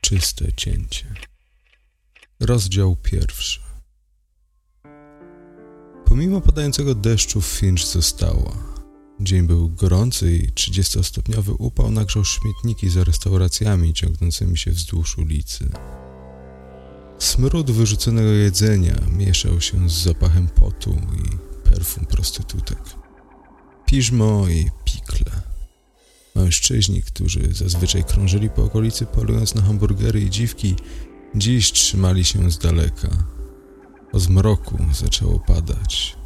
Czyste cięcie Rozdział pierwszy Pomimo padającego deszczu Finch została. Dzień był gorący i 30-stopniowy upał nagrzał śmietniki za restauracjami ciągnącymi się wzdłuż ulicy. Smród wyrzuconego jedzenia mieszał się z zapachem potu i perfum prostytutek. Piżmo i pikle. Mężczyźni, którzy zazwyczaj krążyli po okolicy polując na hamburgery i dziwki, dziś trzymali się z daleka. O zmroku zaczęło padać.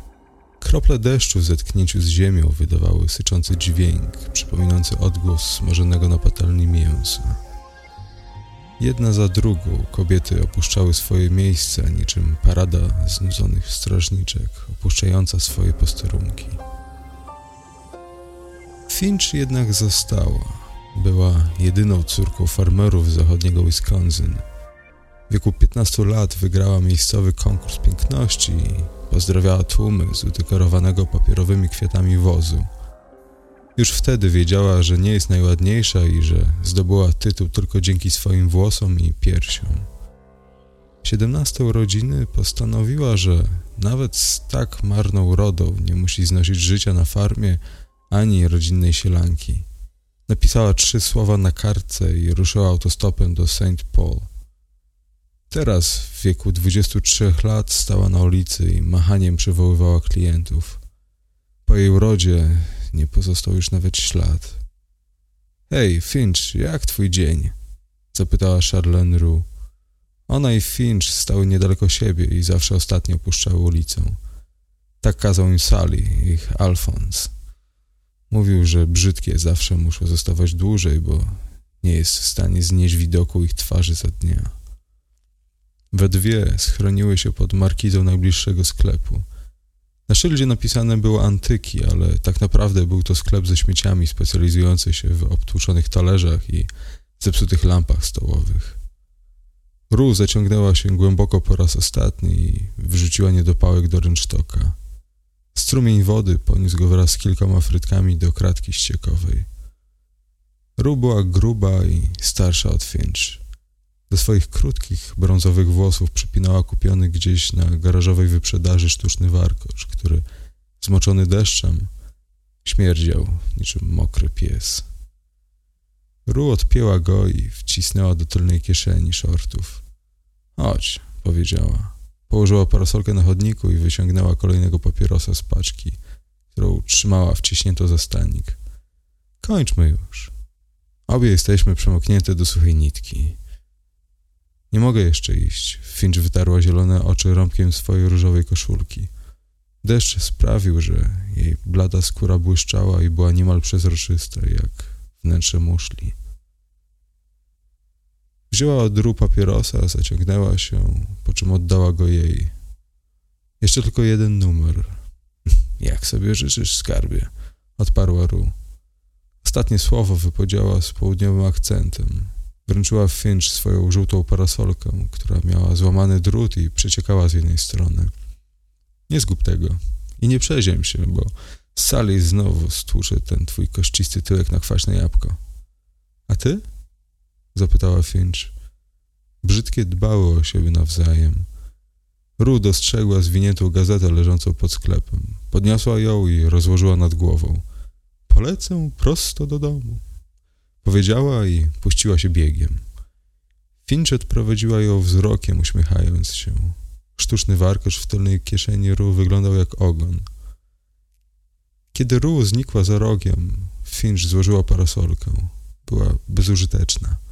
Krople deszczu w zetknięciu z ziemią wydawały syczący dźwięk, przypominający odgłos smażonego na patelni mięsa. Jedna za drugą kobiety opuszczały swoje miejsca, niczym parada znudzonych strażniczek, opuszczająca swoje posterunki. Finch jednak została. Była jedyną córką farmerów z zachodniego Wisconsin. W wieku 15 lat wygrała miejscowy konkurs piękności i pozdrawiała tłumy z udekorowanego papierowymi kwiatami wozu. Już wtedy wiedziała, że nie jest najładniejsza i że zdobyła tytuł tylko dzięki swoim włosom i piersiom. 17 urodziny postanowiła, że nawet z tak marną urodą nie musi znosić życia na farmie ani rodzinnej sielanki. Napisała trzy słowa na kartce i ruszyła autostopem do St. Paul. Teraz, w wieku 23 lat, stała na ulicy i machaniem przywoływała klientów. Po jej urodzie nie pozostał już nawet ślad. Hej, Finch, jak twój dzień? Zapytała Charlene Rue. Ona i Finch stały niedaleko siebie i zawsze ostatnio opuszczały ulicę. Tak kazał im Sally, ich Alfons. Mówił, że brzydkie zawsze muszą zostawać dłużej, bo nie jest w stanie znieść widoku ich twarzy za dnia. We dwie schroniły się pod markizą najbliższego sklepu. Na szyldzie napisane było antyki, ale tak naprawdę był to sklep ze śmieciami specjalizujący się w obtłuczonych talerzach i zepsutych lampach stołowych. Ru zaciągnęła się głęboko po raz ostatni i wrzuciła niedopałek do rynsztoka. Strumień wody poniósł go wraz z kilkoma frytkami do kratki ściekowej. Ru była gruba i starsza od Finch. Do swoich krótkich, brązowych włosów przypinała kupiony gdzieś na garażowej wyprzedaży sztuczny warkocz, który, zmoczony deszczem, śmierdział niczym mokry pies. Ru odpięła go i wcisnęła do tylnej kieszeni shortów. Chodź, powiedziała. Położyła parasolkę na chodniku i wyciągnęła kolejnego papierosa z paczki, którą trzymała wciśnięto za stanik. Kończmy już. Obie jesteśmy przemoknięte do suchej nitki. Nie mogę jeszcze iść. Finch wytarła zielone oczy rąbkiem swojej różowej koszulki. Deszcz sprawił, że jej blada skóra błyszczała i była niemal przezroczysta, jak wnętrze muszli. Wzięła od dru papierosa, zaciągnęła się, po czym oddała go jej. Jeszcze tylko jeden numer. Jak sobie życzysz, skarbie? Odparła Ru. Ostatnie słowo wypowiedziała z południowym akcentem. Wręczyła Finch swoją żółtą parasolkę, która miała złamany drut i przeciekała z jednej strony. Nie zgub tego i nie przeziem się, bo Sally znowu stłuczy ten twój kościsty tyłek na kwaśne jabłko. A ty? Zapytała Finch. Brzydkie dbały o siebie nawzajem. Ru dostrzegła zwiniętą gazetę leżącą pod sklepem. Podniosła ją i rozłożyła nad głową. Polecę prosto do domu. Powiedziała i puściła się biegiem. Finch odprowadziła ją wzrokiem, uśmiechając się. Sztuczny warkocz w tylnej kieszeni Ru wyglądał jak ogon. Kiedy Ru znikła za rogiem, Finch złożyła parasolkę. Była bezużyteczna.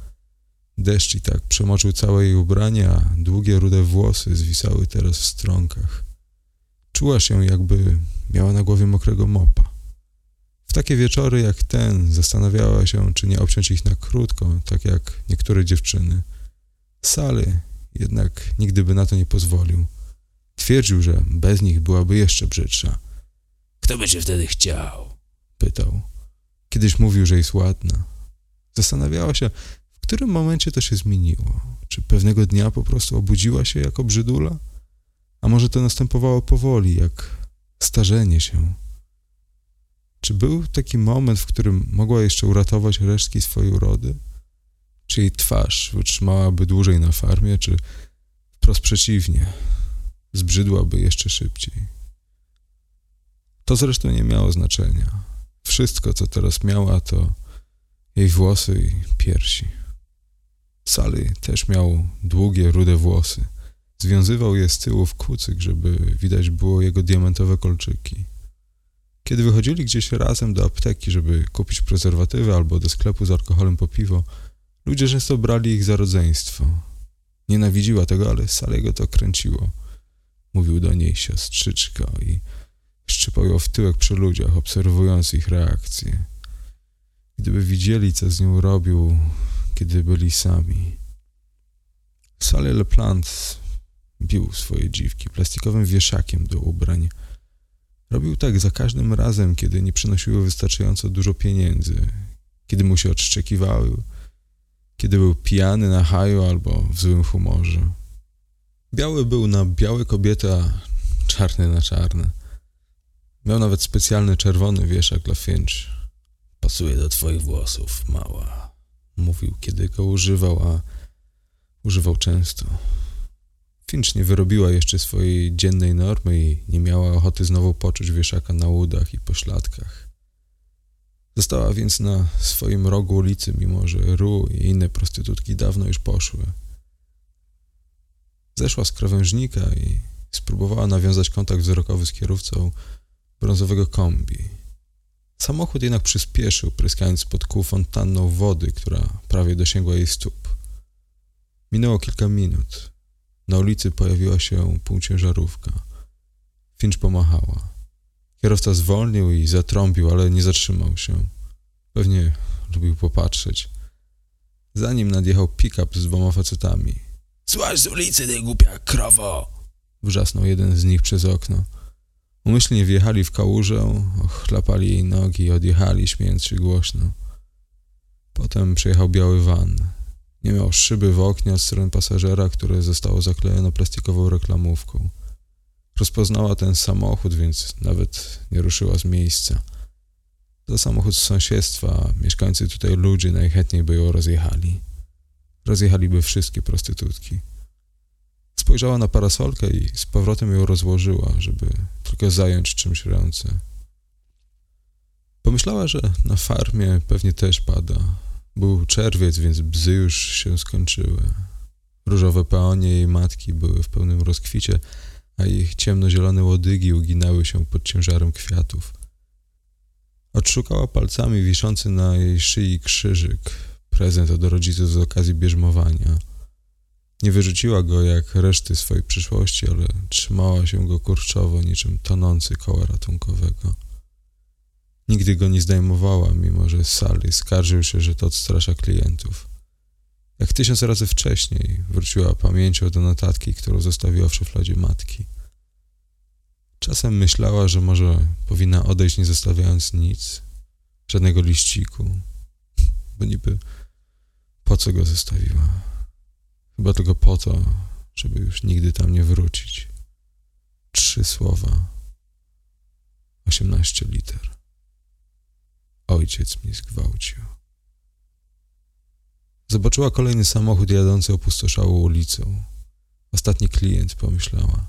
Deszcz i tak przemoczył całe jej ubranie, a długie, rude włosy zwisały teraz w stronkach. Czuła się, jakby miała na głowie mokrego mopa. W takie wieczory jak ten zastanawiała się, czy nie obciąć ich na krótko, tak jak niektóre dziewczyny. Sally jednak nigdy by na to nie pozwolił. Twierdził, że bez nich byłaby jeszcze brzydsza. Kto by cię wtedy chciał? Pytał. Kiedyś mówił, że jest ładna. Zastanawiała się, którym momencie to się zmieniło. Czy pewnego dnia po prostu obudziła się jako brzydula? A może to następowało powoli, jak starzenie się? Czy był taki moment, w którym mogła jeszcze uratować resztki swojej urody? Czy jej twarz wytrzymałaby dłużej na farmie, czy wprost przeciwnie, zbrzydłaby jeszcze szybciej? To zresztą nie miało znaczenia. Wszystko, co teraz miała, to jej włosy i piersi. Sally też miał długie, rude włosy. Związywał je z tyłu w kucyk, żeby widać było jego diamentowe kolczyki. Kiedy wychodzili gdzieś razem do apteki, żeby kupić prezerwatywy albo do sklepu z alkoholem po piwo, ludzie często brali ich za rodzeństwo. Nienawidziła tego, ale Salego to kręciło. Mówił do niej siostrzyczka i szczypał ją w tyłek przy ludziach, obserwując ich reakcje. Gdyby widzieli, co z nią robił, kiedy byli sami. Sally LePlante bił swoje dziwki plastikowym wieszakiem do ubrań. Robił tak za każdym razem, kiedy nie przynosiły wystarczająco dużo pieniędzy, kiedy mu się odszczekiwały, kiedy był pijany na haju albo w złym humorze. Biały był na białe kobiety, a czarny na czarne. Miał nawet specjalny czerwony wieszak dla Finch. Pasuje do twoich włosów, mała. Mówił, kiedy go używał, a używał często. Finch nie wyrobiła jeszcze swojej dziennej normy i nie miała ochoty znowu poczuć wieszaka na udach i pośladkach. Została więc na swoim rogu ulicy, mimo że Ru i inne prostytutki dawno już poszły. Zeszła z krawężnika i spróbowała nawiązać kontakt wzrokowy z kierowcą brązowego kombi. Samochód jednak przyspieszył, pryskając pod kół fontanną wody, która prawie dosięgła jej stóp. Minęło kilka minut. Na ulicy pojawiła się półciężarówka. Finch pomachała. Kierowca zwolnił i zatrąbił, ale nie zatrzymał się. Pewnie lubił popatrzeć. Za nim nadjechał pick-up z dwoma facetami. Złaź z ulicy, ty głupia krowo! Wrzasnął jeden z nich przez okno. Umyślnie wjechali w kałużę, ochlapali jej nogi i odjechali, śmiejąc się głośno. Potem przyjechał biały van. Nie miał szyby w oknie od strony pasażera, które zostało zaklejone plastikową reklamówką. Rozpoznała ten samochód, więc nawet nie ruszyła z miejsca. To samochód z sąsiedztwa, mieszkańcy tutaj ludzie najchętniej by ją rozjechali. Rozjechaliby wszystkie prostytutki. Spojrzała na parasolkę i z powrotem ją rozłożyła, żeby tylko zająć czymś ręce. Pomyślała, że na farmie pewnie też pada. Był czerwiec, więc bzy już się skończyły. Różowe peonie jej matki były w pełnym rozkwicie, a ich ciemnozielone łodygi uginały się pod ciężarem kwiatów. Odszukała palcami wiszący na jej szyi krzyżyk, prezent od rodziców z okazji bierzmowania. Nie wyrzuciła go jak reszty swojej przyszłości, ale trzymała się go kurczowo, niczym tonący koła ratunkowego. Nigdy go nie zdejmowała, mimo że Sally skarżył się, że to odstrasza klientów. Jak tysiąc razy wcześniej wróciła pamięcią do notatki, którą zostawiła w szufladzie matki. Czasem myślała, że może powinna odejść nie zostawiając nic, żadnego liściku, bo niby po co go zostawiła? Chyba tylko po to, żeby już nigdy tam nie wrócić. Trzy słowa. Osiemnaście liter. Ojciec mnie zgwałcił. Zobaczyła kolejny samochód jadący opustoszałą ulicą. Ostatni klient, pomyślała.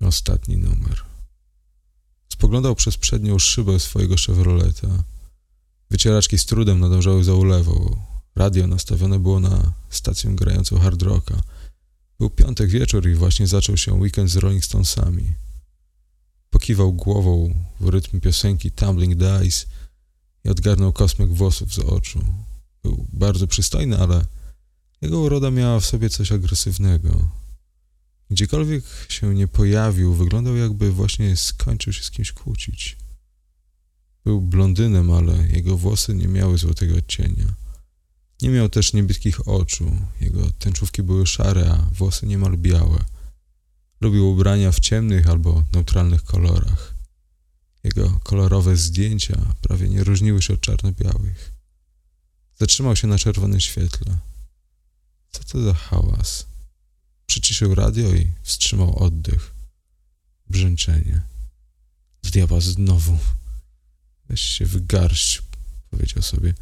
Ostatni numer. Spoglądał przez przednią szybę swojego Chevroleta. Wycieraczki z trudem nadążały za ulewą. Radio nastawione było na stację grającą hard rocka. Był piątek wieczór i właśnie zaczął się weekend z Rolling Stonesami. Pokiwał głową w rytm piosenki Tumbling Dice i odgarnął kosmyk włosów z oczu. Był bardzo przystojny, ale jego uroda miała w sobie coś agresywnego. Gdziekolwiek się nie pojawił, wyglądał jakby właśnie skończył się z kimś kłócić. Był blondynem, ale jego włosy nie miały złotego odcienia. Nie miał też niebieskich oczu, jego tęczówki były szare, a włosy niemal białe. Lubił ubrania w ciemnych albo neutralnych kolorach. Jego kolorowe zdjęcia prawie nie różniły się od czarno-białych. Zatrzymał się na czerwonym świetle. Co to za hałas? Przyciszył radio i wstrzymał oddech. Brzęczenie. Diabła znowu. Weź się wygarść, powiedział sobie.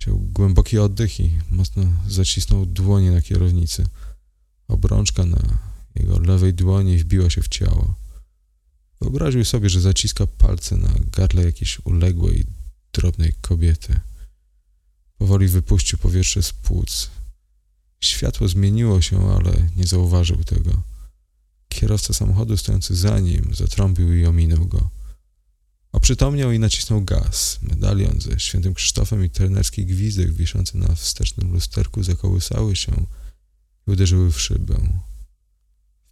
Wziął głęboki oddech i mocno zacisnął dłonie na kierownicy. Obrączka na jego lewej dłoni wbiła się w ciało. Wyobraził sobie, że zaciska palce na gardle jakiejś uległej, drobnej kobiety. Powoli wypuścił powietrze z płuc. Światło zmieniło się, ale nie zauważył tego. Kierowca samochodu stojący za nim zatrąbił i ominął go. Oprzytomniał i nacisnął gaz. Medalion ze świętym Krzysztofem i trenerski gwizdek wiszący na wstecznym lusterku zakołysały się i uderzyły w szybę.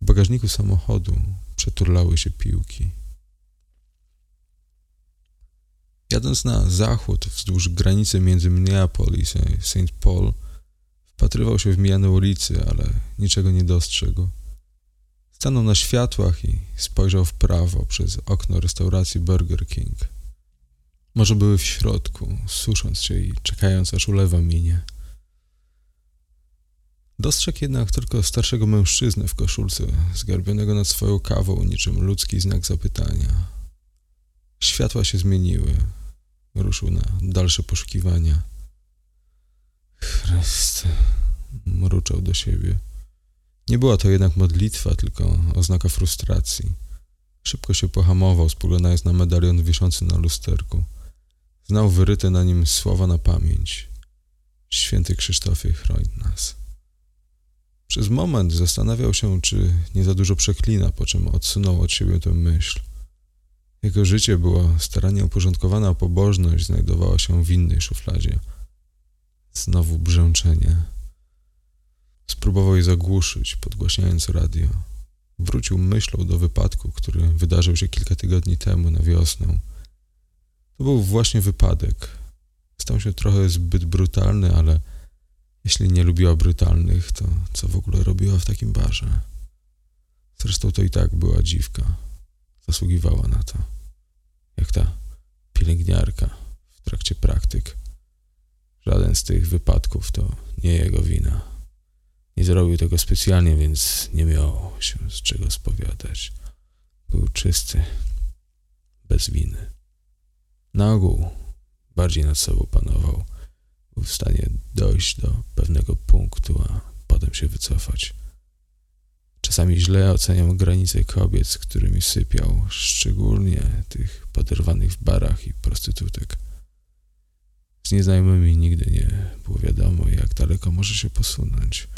W bagażniku samochodu przeturlały się piłki. Jadąc na zachód wzdłuż granicy między Minneapolis a St. Paul, wpatrywał się w mijane ulicy, ale niczego nie dostrzegł. Stanął na światłach i spojrzał w prawo przez okno restauracji Burger King. Może były w środku, susząc się i czekając aż ulewa minie. Dostrzegł jednak tylko starszego mężczyznę w koszulce, zgarbionego nad swoją kawą niczym ludzki znak zapytania. Światła się zmieniły. Ruszył na dalsze poszukiwania. Chryste, mruczał do siebie. Nie była to jednak modlitwa, tylko oznaka frustracji. Szybko się pohamował, spoglądając na medalion wiszący na lusterku. Znał wyryte na nim słowa na pamięć. Święty Krzysztofie, chroń nas. Przez moment zastanawiał się, czy nie za dużo przeklina, po czym odsunął od siebie tę myśl. Jego życie było starannie uporządkowane, a pobożność znajdowała się w innej szufladzie. Znowu brzęczenie. Spróbował je zagłuszyć, podgłaśniając radio. Wrócił myślą do wypadku, który wydarzył się kilka tygodni temu na wiosnę. To był właśnie wypadek. Stał się trochę zbyt brutalny, ale jeśli nie lubiła brutalnych, to co w ogóle robiła w takim barze? Zresztą to i tak była dziwka. Zasługiwała na to. Jak ta pielęgniarka w trakcie praktyk. Żaden z tych wypadków to nie jego wina. Nie zrobił tego specjalnie, więc nie miał się z czego spowiadać. Był czysty, bez winy. Na ogół bardziej nad sobą panował. Był w stanie dojść do pewnego punktu, a potem się wycofać. Czasami źle oceniał granice kobiet, z którymi sypiał, szczególnie tych poderwanych w barach i prostytutek. Z nieznajomymi nigdy nie było wiadomo, jak daleko może się posunąć.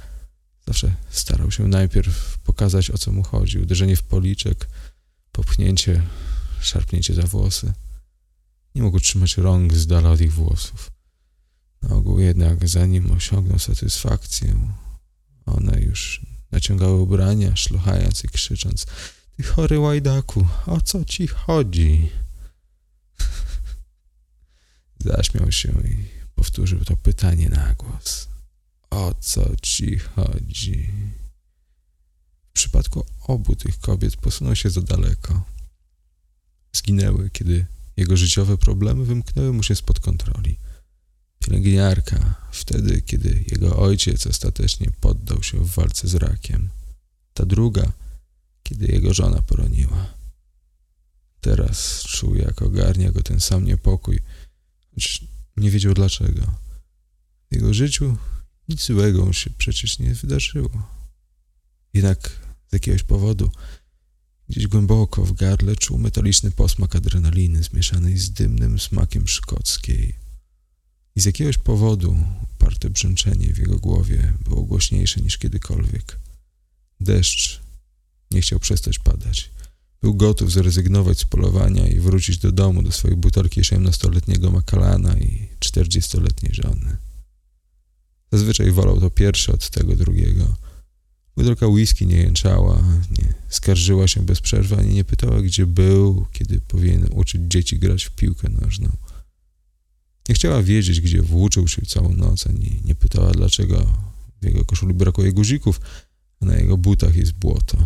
Zawsze starał się najpierw pokazać, o co mu chodzi. Uderzenie w policzek, popchnięcie, szarpnięcie za włosy. Nie mógł trzymać rąk z dala od ich włosów. Na ogół jednak, zanim osiągnął satysfakcję, one już naciągały ubrania, szlochając i krzycząc Ty chory łajdaku, o co ci chodzi? Zaśmiał się i powtórzył to pytanie na głos. O co ci chodzi? W przypadku obu tych kobiet posunął się za daleko. Zginęły, kiedy jego życiowe problemy wymknęły mu się spod kontroli. Pielęgniarka, wtedy, kiedy jego ojciec ostatecznie poddał się w walce z rakiem. Ta druga, kiedy jego żona poroniła. Teraz czuł, jak ogarnia go ten sam niepokój, choć nie wiedział dlaczego. W jego życiu nic złego się przecież nie wydarzyło. Jednak z jakiegoś powodu gdzieś głęboko w gardle czuł metaliczny posmak adrenaliny zmieszanej z dymnym smakiem szkockiej. I z jakiegoś powodu Utarte brzęczenie w jego głowie było głośniejsze niż kiedykolwiek. Deszcz nie chciał przestać padać. Był gotów zrezygnować z polowania i wrócić do domu, do swojej butelki 17-letniego Makalana i 40-letniej żony. Zazwyczaj wolał to pierwsze od tego drugiego. Butelka whisky nie jęczała, nie skarżyła się bez przerwy, ani nie pytała, gdzie był, kiedy powinien uczyć dzieci grać w piłkę nożną. Nie chciała wiedzieć, gdzie włóczył się całą noc, ani nie pytała, dlaczego w jego koszuli brakuje guzików, a na jego butach jest błoto.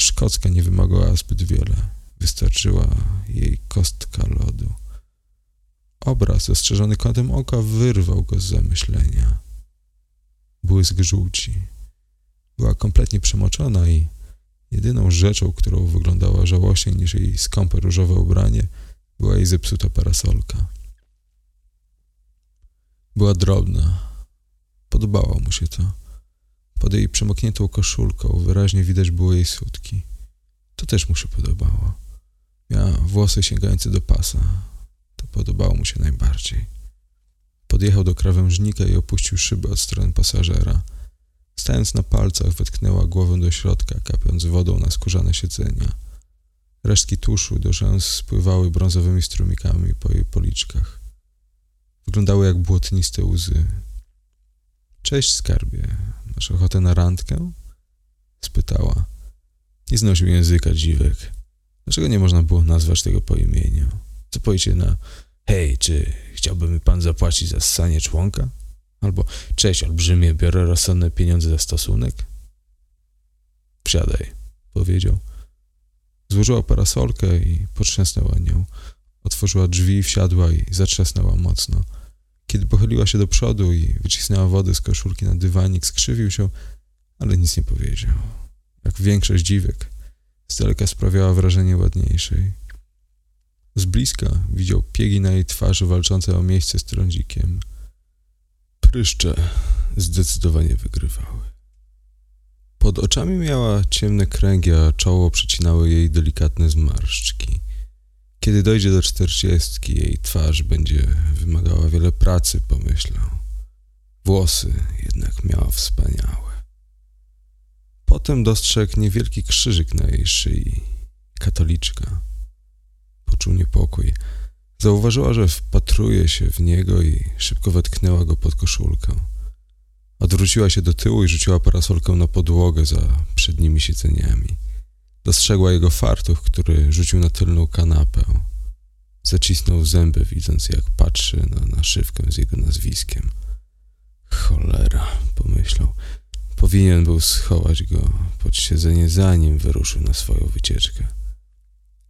Szkocka nie wymagała zbyt wiele. Wystarczyła jej kostka lodu. Obraz zastrzeżony kątem oka wyrwał go z zamyślenia. Błysk żółci. Była kompletnie przemoczona i jedyną rzeczą, którą wyglądała żałośniej niż jej skąpe różowe ubranie, była jej zepsuta parasolka. Była drobna. Podobało mu się to. Pod jej przemokniętą koszulką wyraźnie widać było jej sutki. To też mu się podobało. Miała włosy sięgające do pasa. To podobało mu się najbardziej. Podjechał do krawężnika i opuścił szybę od strony pasażera. Stając na palcach, wetknęła głowę do środka, kapiąc wodą na skórzane siedzenia. Resztki tuszu do rzęs spływały brązowymi strumikami po jej policzkach. Wyglądały jak błotniste łzy. Cześć, skarbie. Masz ochotę na randkę? Spytała. Nie znosił języka dziwek. Dlaczego nie można było nazwać tego po imieniu? Co powiecie na hej, czy chciałby pan zapłacić za ssanie członka? Albo cześć, olbrzymie, biorę rozsądne pieniądze za stosunek? Wsiadaj, powiedział. Złożyła parasolkę i potrzęsnęła nią. Otworzyła drzwi, wsiadła i zatrzasnęła mocno. Kiedy pochyliła się do przodu i wycisnęła wodę z koszulki na dywanik, skrzywił się, ale nic nie powiedział. Jak większość dziwek, z daleka sprawiała wrażenie ładniejszej. Z bliska widział piegi na jej twarzy walczące o miejsce z trądzikiem. Pryszcze zdecydowanie wygrywały. Pod oczami miała ciemne kręgi, a czoło przecinały jej delikatne zmarszczki. Kiedy dojdzie do czterdziestki, jej twarz będzie wymagała wiele pracy, pomyślał. Włosy jednak miała wspaniałe. Potem dostrzegł niewielki krzyżyk na jej szyi. Katoliczka. Poczuł niepokój. Zauważyła, że wpatruje się w niego i szybko wetknęła go pod koszulkę. Odwróciła się do tyłu i rzuciła parasolkę na podłogę za przednimi siedzeniami. Dostrzegła jego fartuch, który rzucił na tylną kanapę. Zacisnął zęby, widząc jak patrzy na naszywkę z jego nazwiskiem. Cholera, pomyślał. Powinien był schować go pod siedzenie, zanim wyruszył na swoją wycieczkę.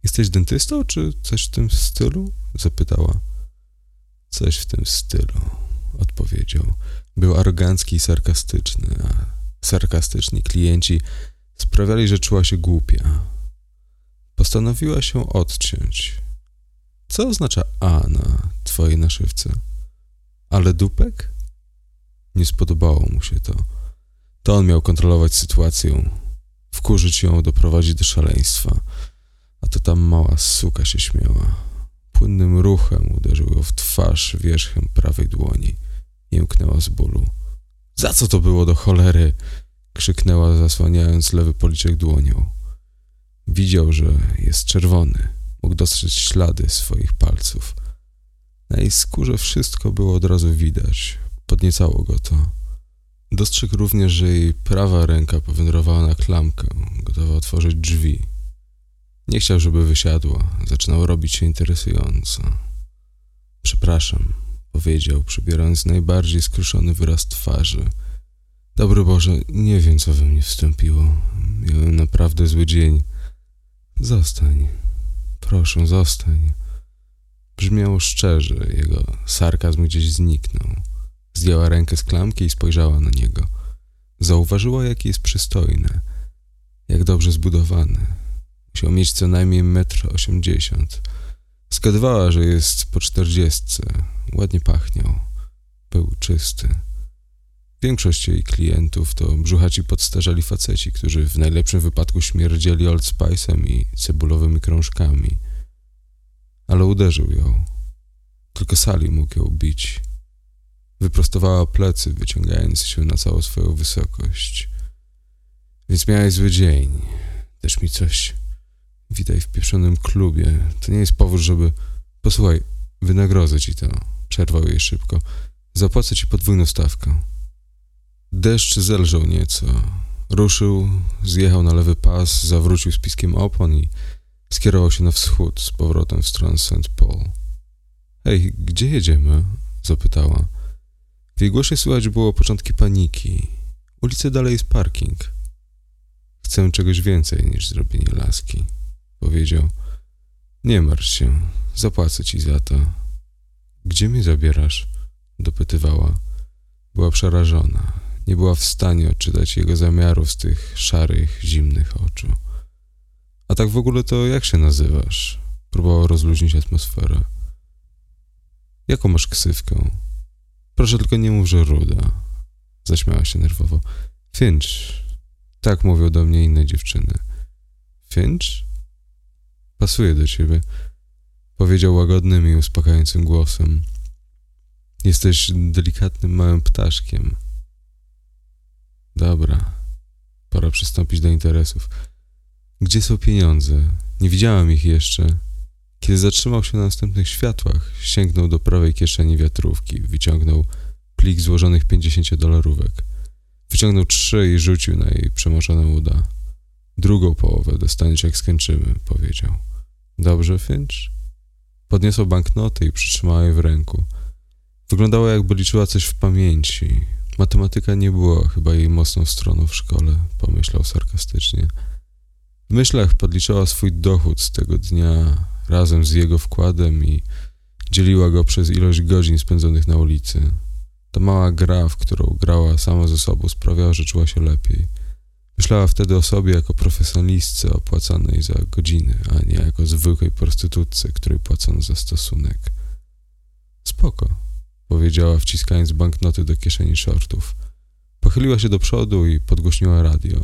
Jesteś dentystą, czy coś w tym stylu? Zapytała. Coś w tym stylu, odpowiedział. Był arogancki i sarkastyczny, a sarkastyczni klienci sprawiali, że czuła się głupia. Postanowiła się odciąć. Co oznacza A na twojej naszywce? Ale dupek? Nie spodobało mu się to. To on miał kontrolować sytuację, wkurzyć ją, doprowadzić do szaleństwa. A to ta mała suka się śmiała. Płynnym ruchem uderzył ją w twarz wierzchem prawej dłoni. Jęknęła z bólu. Za co to było do cholery? krzyknęła, zasłaniając lewy policzek dłonią. Widział, że jest czerwony. Mógł dostrzec ślady swoich palców. Na jej skórze wszystko było od razu widać. Podniecało go to. Dostrzegł również, że jej prawa ręka powędrowała na klamkę, gotowa otworzyć drzwi. Nie chciał, żeby wysiadła. Zaczynał robić się interesująco. Przepraszam, powiedział, przybierając najbardziej skruszony wyraz twarzy – Dobry Boże, nie wiem, co we mnie wstąpiło. Miałem naprawdę zły dzień. Zostań. Proszę, zostań. Brzmiało szczerze, jego sarkazm gdzieś zniknął. Zdjęła rękę z klamki i spojrzała na niego. Zauważyła, jaki jest przystojny, jak dobrze zbudowany. Musiał mieć co najmniej metr osiemdziesiąt. Zgadywała, że jest po czterdziestce. Ładnie pachniał. Był czysty. Większość jej klientów to brzuchaci podstarzali faceci, którzy w najlepszym wypadku śmierdzieli Old Spice'em i cebulowymi krążkami. Ale uderzył ją. Tylko Sali mógł ją bić. Wyprostowała plecy, wyciągając się na całą swoją wysokość. Więc miałeś zły dzień. Też mi coś. Witaj w pieprzonym klubie. To nie jest powód, żeby... Posłuchaj, wynagrodzę ci to. Przerwał jej szybko. Zapłacę ci podwójną stawkę. Deszcz zelżał nieco. Ruszył, zjechał na lewy pas, zawrócił z piskiem opon i skierował się na wschód z powrotem w stronę St. Paul. Hej, gdzie jedziemy? zapytała. W jej głosie słychać było początki paniki. Ulicy dalej jest parking. Chcę czegoś więcej niż zrobienie laski, powiedział. Nie martw się, zapłacę ci za to. Gdzie mnie zabierasz? dopytywała. Była przerażona. Nie była w stanie odczytać jego zamiarów z tych szarych, zimnych oczu. A tak w ogóle to jak się nazywasz? Próbował rozluźnić atmosferę. Jaką masz ksywkę? Proszę tylko nie mów, że ruda. Zaśmiała się nerwowo. Finch. Tak mówią do mnie inne dziewczyny. Finch? Pasuje do ciebie. Powiedział łagodnym i uspokajającym głosem. Jesteś delikatnym małym ptaszkiem. Dobra. Pora przystąpić do interesów. Gdzie są pieniądze? Nie widziałam ich jeszcze. Kiedy zatrzymał się na następnych światłach, sięgnął do prawej kieszeni wiatrówki, wyciągnął plik złożonych 50 dolarówek. Wyciągnął trzy i rzucił na jej przemoczone uda. Drugą połowę dostaniesz jak skończymy, powiedział. Dobrze, Finch? Podniosła banknoty i przytrzymała je w ręku. Wyglądała jakby liczyła coś w pamięci. Matematyka nie była chyba jej mocną stroną w szkole, pomyślał sarkastycznie. W myślach podliczała swój dochód z tego dnia razem z jego wkładem i dzieliła go przez ilość godzin spędzonych na ulicy. Ta mała gra, w którą grała sama ze sobą, sprawiała, że czuła się lepiej. Myślała wtedy o sobie jako profesjonalistce opłacanej za godziny, a nie jako zwykłej prostytutce, której płacono za stosunek. Spoko, powiedziała, wciskając banknoty do kieszeni shortów. Pochyliła się do przodu i podgłośniła radio.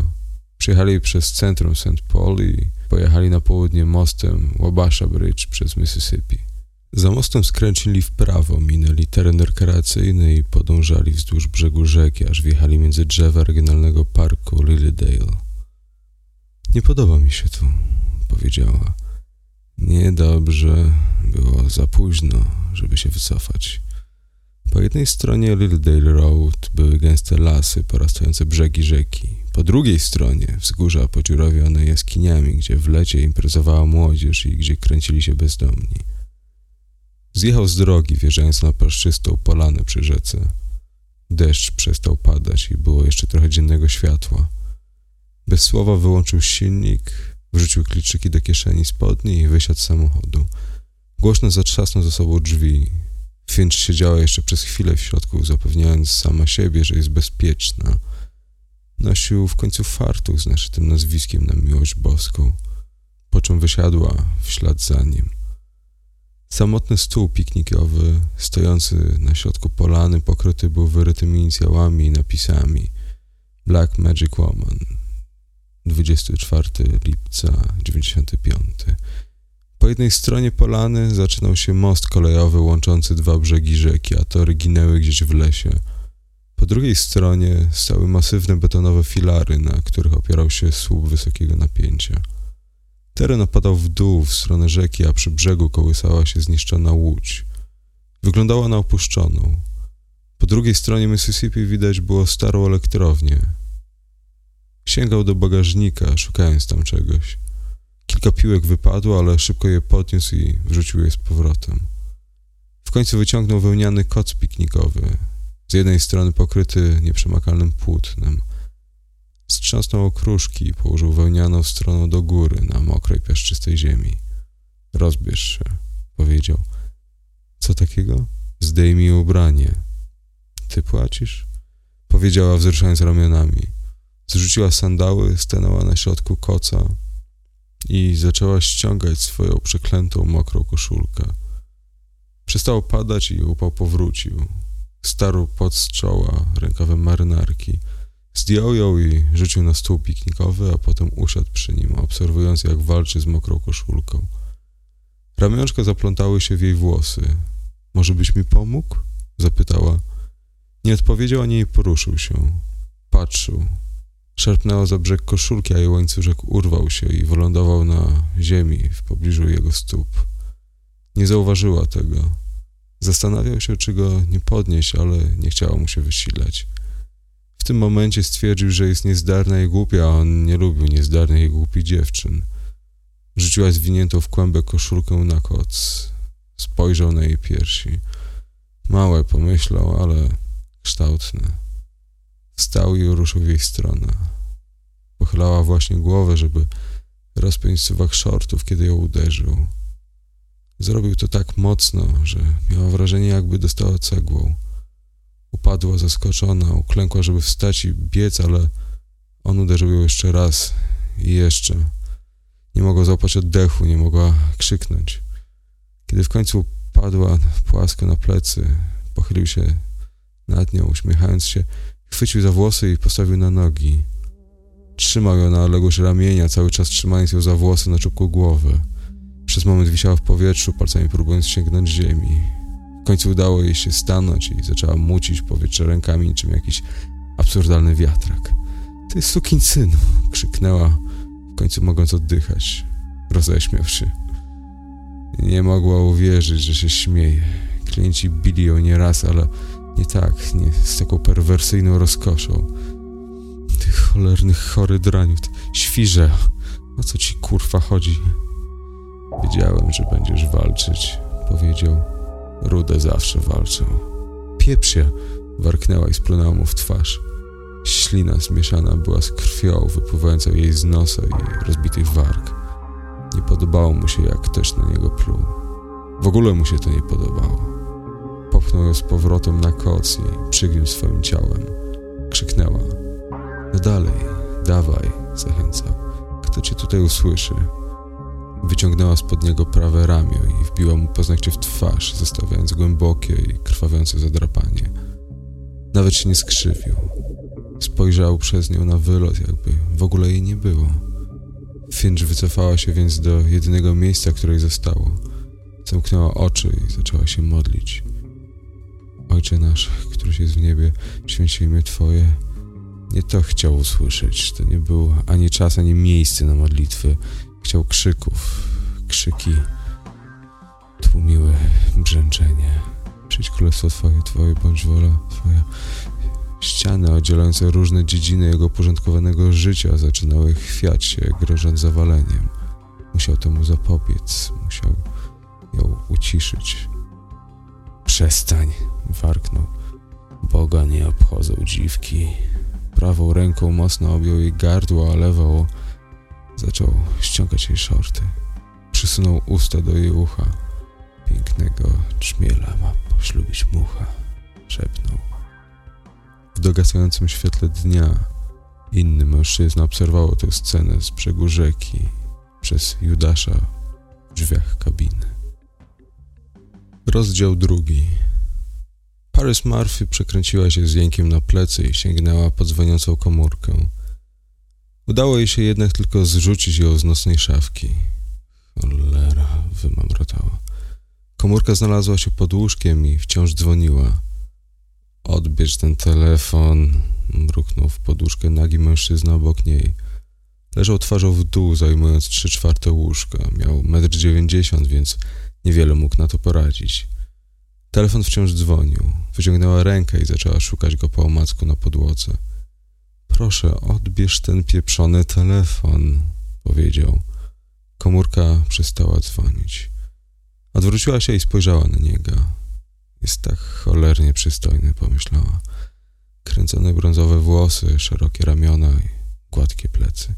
Przyjechali przez centrum St. Paul i pojechali na południe mostem Wabasha Bridge przez Mississippi. Za mostem skręcili w prawo, minęli teren rekreacyjny i podążali wzdłuż brzegu rzeki, aż wjechali między drzewa regionalnego parku Lilydale. Nie podoba mi się tu, powiedziała. Niedobrze, było za późno, żeby się wycofać. Po jednej stronie Lilydale Road były gęste lasy porastające brzegi rzeki. Po drugiej stronie wzgórza podziurawione jaskiniami, gdzie w lecie imprezowała młodzież i gdzie kręcili się bezdomni. Zjechał z drogi, wjeżdżając na paszczystą polanę przy rzece. Deszcz przestał padać i było jeszcze trochę dziennego światła. Bez słowa wyłączył silnik, wrzucił kliczyki do kieszeni spodni i wysiadł z samochodu. Głośno zatrzasnął za sobą drzwi. Finch siedziała jeszcze przez chwilę w środku, zapewniając sama siebie, że jest bezpieczna. Nosił w końcu fartuch z naszytym nazwiskiem na miłość boską, po czym wysiadła w ślad za nim. Samotny stół piknikowy, stojący na środku polany, pokryty był wyrytymi inicjałami i napisami Black Magic Woman 24 lipca 95 Po jednej stronie polany zaczynał się most kolejowy łączący dwa brzegi rzeki, a tory ginęły gdzieś w lesie. Po drugiej stronie stały masywne betonowe filary, na których opierał się słup wysokiego napięcia. Teren opadał w dół w stronę rzeki, a przy brzegu kołysała się zniszczona łódź. Wyglądała na opuszczoną. Po drugiej stronie Mississippi widać było starą elektrownię. Sięgał do bagażnika, szukając tam czegoś. Kilka piłek wypadło, ale szybko je podniósł i wrzucił je z powrotem. W końcu wyciągnął wełniany koc piknikowy, z jednej strony pokryty nieprzemakalnym płótnem. Strząsnął okruszki i położył wełnianą stroną do góry na mokrej, piaszczystej ziemi. Rozbierz się, powiedział. Co takiego? Zdejmij ubranie. Ty płacisz? Powiedziała, wzruszając ramionami. Zrzuciła sandały, stanęła na środku koca i zaczęła ściągać swoją przeklętą, mokrą koszulkę. Przestało padać i upał powrócił. Starł pod z czoła rękawem marynarki. Zdjął ją i rzucił na stół piknikowy, a potem usiadł przy nim, obserwując jak walczy z mokrą koszulką. Ramionczka zaplątały się w jej włosy. Może byś mi pomógł? Zapytała. Nie odpowiedział ani nie poruszył się. Patrzył. Szarpnęła za brzeg koszulki, a jej łańcuszek urwał się i wylądował na ziemi w pobliżu jego stóp. Nie zauważyła tego. Zastanawiał się, czy go nie podnieść, ale nie chciała mu się wysilać. W tym momencie stwierdził, że jest niezdarna i głupia, a on nie lubił niezdarnych i głupich dziewczyn. Rzuciła zwiniętą w kłębek koszulkę na koc. Spojrzał na jej piersi. Małe, pomyślał, ale kształtne. Wstał i ruszył w jej stronę. Pochylała właśnie głowę, żeby rozpiąć suwak shortów, kiedy ją uderzył. Zrobił to tak mocno, że miała wrażenie, jakby dostała cegłą. Upadła zaskoczona, uklękła, żeby wstać i biec, ale on uderzył ją jeszcze raz i jeszcze. Nie mogła złapać oddechu, nie mogła krzyknąć. Kiedy w końcu padła płasko na plecy, pochylił się nad nią, uśmiechając się, chwycił za włosy i postawił na nogi. Trzymał ją na odległość ramienia, cały czas trzymając ją za włosy na czubku głowy. Przez moment wisiała w powietrzu, palcami próbując sięgnąć ziemi. W końcu udało jej się stanąć i zaczęła mucić powietrze rękami niczym jakiś absurdalny wiatrak. Ty syn! krzyknęła, w końcu mogąc oddychać. Roześmiał się. Nie mogła uwierzyć, że się śmieje. Klienci bili ją nieraz, ale nie tak, nie z taką perwersyjną rozkoszą. Ty cholerny chory draniu, ty świrze. O co ci kurwa chodzi? Wiedziałem, że będziesz walczyć, powiedział. Rude zawsze walczą. Pieprz się, warknęła i splunęła mu w twarz. Ślina zmieszana była z krwią wypływającą jej z nosa i rozbitych warg. Nie podobało mu się, jak ktoś na niego pluł. W ogóle mu się to nie podobało. Popchnął ją z powrotem na koc i przygnił swoim ciałem. Krzyknęła. No dalej, dawaj, zachęcał. Kto cię tutaj usłyszy? Wyciągnęła spod niego prawe ramię i wbiła mu paznokcie w twarz, zostawiając głębokie i krwawiące zadrapanie. Nawet się nie skrzywił. Spojrzał przez nią na wylot, jakby w ogóle jej nie było. Finch wycofała się więc do jedynego miejsca, które jej zostało. Zamknęła oczy i zaczęła się modlić. Ojcze nasz, któryś jest w niebie, święć imię Twoje. Nie to chciał usłyszeć. To nie był ani czas, ani miejsce na modlitwy. Chciał krzyków. Krzyki tłumiły brzęczenie. Przyjdź królestwo Twoje, Twoje bądź wola Twoja. Ściany oddzielające różne dziedziny jego porządkowanego życia zaczynały chwiać się, grożąc zawaleniem. Musiał temu zapobiec, musiał ją uciszyć. Przestań, warknął. Boga nie obchodzą dziwki. Prawą ręką mocno objął jej gardło, a lewą zaczął ściągać jej szorty. Przysunął usta do jej ucha. Pięknego czmiela ma poślubić mucha, szepnął. W dogasającym świetle dnia inny mężczyzna obserwował tę scenę z brzegu rzeki przez Judasza w drzwiach kabiny. Rozdział drugi. Paris Murphy przekręciła się z jękiem na plecy i sięgnęła po dzwoniącą komórkę. Udało jej się jednak tylko zrzucić ją z nocnej szafki. Cholera, wymamrotała. Komórka znalazła się pod łóżkiem i wciąż dzwoniła. Odbierz ten telefon, mruknął w poduszkę nagi mężczyzna obok niej. Leżał twarzą w dół, zajmując trzy czwarte łóżka. Miał metr dziewięćdziesiąt, więc niewiele mógł na to poradzić. Telefon wciąż dzwonił. Wyciągnęła rękę i zaczęła szukać go po omacku na podłodze. Proszę, odbierz ten pieprzony telefon, powiedział. Komórka przestała dzwonić. Odwróciła się i spojrzała na niego. Jest tak cholernie przystojny, pomyślała. Kręcone brązowe włosy, szerokie ramiona i gładkie plecy.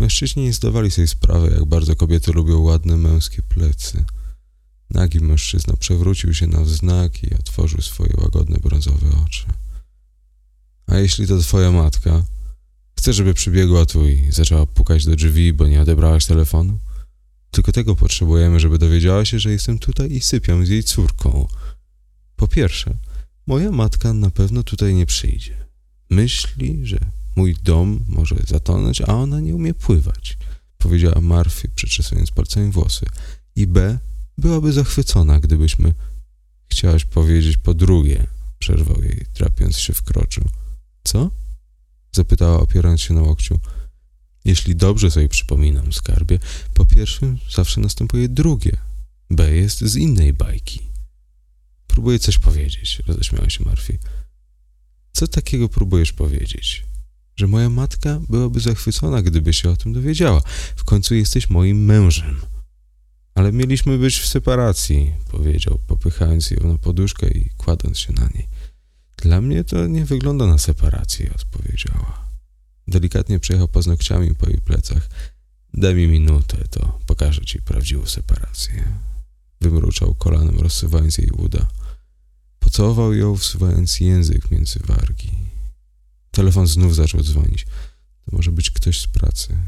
Mężczyźni nie zdawali sobie sprawy, jak bardzo kobiety lubią ładne męskie plecy. Nagi mężczyzna przewrócił się na wznak i otworzył swoje łagodne brązowe oczy. A jeśli to twoja matka? Chcę, żeby przybiegła tu i zaczęła pukać do drzwi, bo nie odebrałaś telefonu? Tylko tego potrzebujemy, żeby dowiedziała się, że jestem tutaj i sypiam z jej córką. Po pierwsze, moja matka na pewno tutaj nie przyjdzie. Myśli, że mój dom może zatonąć, a ona nie umie pływać, powiedziała Marfie, przyczesując palcami włosy. I B, byłaby zachwycona, gdybyśmy... Chciałaś powiedzieć po drugie, przerwał jej drapie bawiąc się wkroczył. Co? Zapytała, opierając się na łokciu. Jeśli dobrze sobie przypominam, skarbie, po pierwszym zawsze następuje drugie. B jest z innej bajki. Próbuję coś powiedzieć, roześmiała się Murphy. Co takiego próbujesz powiedzieć? Że moja matka byłaby zachwycona, gdyby się o tym dowiedziała. W końcu jesteś moim mężem. Ale mieliśmy być w separacji, powiedział, popychając ją na poduszkę i kładąc się na niej. Dla mnie to nie wygląda na separację, odpowiedziała. Delikatnie przejechał paznokciami po jej plecach. Daj mi minutę, to pokażę ci prawdziwą separację. Wymruczał kolanem, rozsuwając jej uda. Pocałował ją, wsuwając język między wargi. Telefon znów zaczął dzwonić. To może być ktoś z pracy.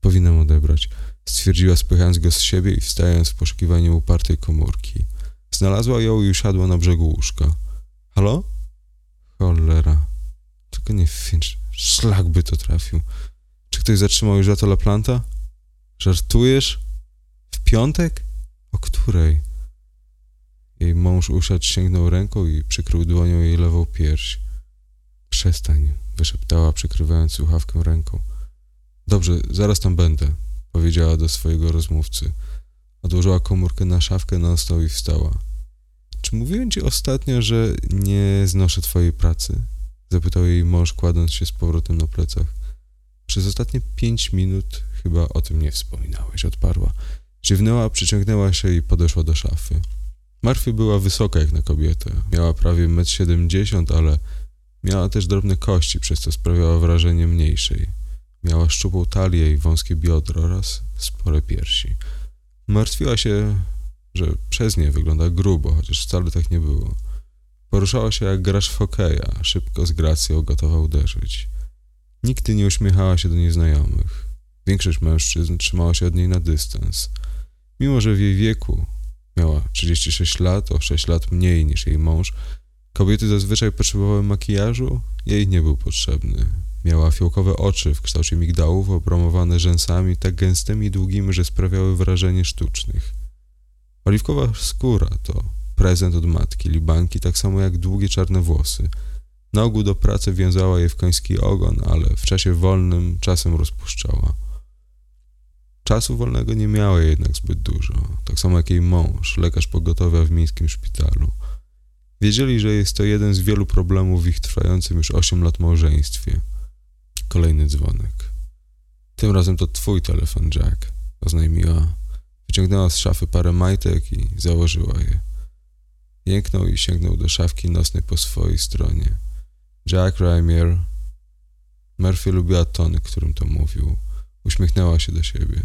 Powinnam odebrać, stwierdziła, spychając go z siebie i wstając w poszukiwaniu upartej komórki. Znalazła ją i usiadła na brzegu łóżka. Halo? Cholera. Tylko nie Finch. Szlak by to trafił. Czy ktoś zatrzymał już Żato Laplanta? Żartujesz? W piątek? O której? Jej mąż usiadł, sięgnął ręką i przykrył dłonią jej lewą pierś. Przestań, wyszeptała, przykrywając słuchawkę ręką. Dobrze, zaraz tam będę, powiedziała do swojego rozmówcy. Odłożyła komórkę na szafkę na stał i wstała. Czy mówiłem ci ostatnio, że nie znoszę twojej pracy? Zapytał jej mąż, kładąc się z powrotem na plecach. Przez ostatnie pięć minut chyba o tym nie wspominałeś, odparła. Dziwnęła, przyciągnęła się i podeszła do szafy. Marfy była wysoka jak na kobietę. Miała prawie 1,70 m, ale miała też drobne kości, przez co sprawiała wrażenie mniejszej. Miała szczupłą talię i wąskie biodro oraz spore piersi. Martwiła się, że przez nie wygląda grubo, chociaż wcale tak nie było. Poruszała się jak gracz w hokeja, szybko z gracją gotowa uderzyć. Nigdy nie uśmiechała się do nieznajomych. Większość mężczyzn trzymała się od niej na dystans. Mimo, że w jej wieku miała 36 lat, o 6 lat mniej niż jej mąż, kobiety zazwyczaj potrzebowały makijażu, jej nie był potrzebny. Miała fiołkowe oczy w kształcie migdałów, opromowane rzęsami tak gęstymi i długimi, że sprawiały wrażenie sztucznych. Oliwkowa skóra to prezent od matki Libanki, tak samo jak długie czarne włosy. Na ogół do pracy wiązała je w koński ogon, ale w czasie wolnym czasem rozpuszczała. Czasu wolnego nie miała jednak zbyt dużo, tak samo jak jej mąż, lekarz pogotowia w miejskim szpitalu. Wiedzieli, że jest to jeden z wielu problemów w ich trwającym już 8 lat małżeństwie. Kolejny dzwonek. Tym razem to twój telefon, Jack, oznajmiła. Wyciągnęła z szafy parę majtek i założyła je. Jęknął i sięgnął do szafki nocnej po swojej stronie. Jack Rymier. Murphy lubiła ton, którym to mówił. Uśmiechnęła się do siebie.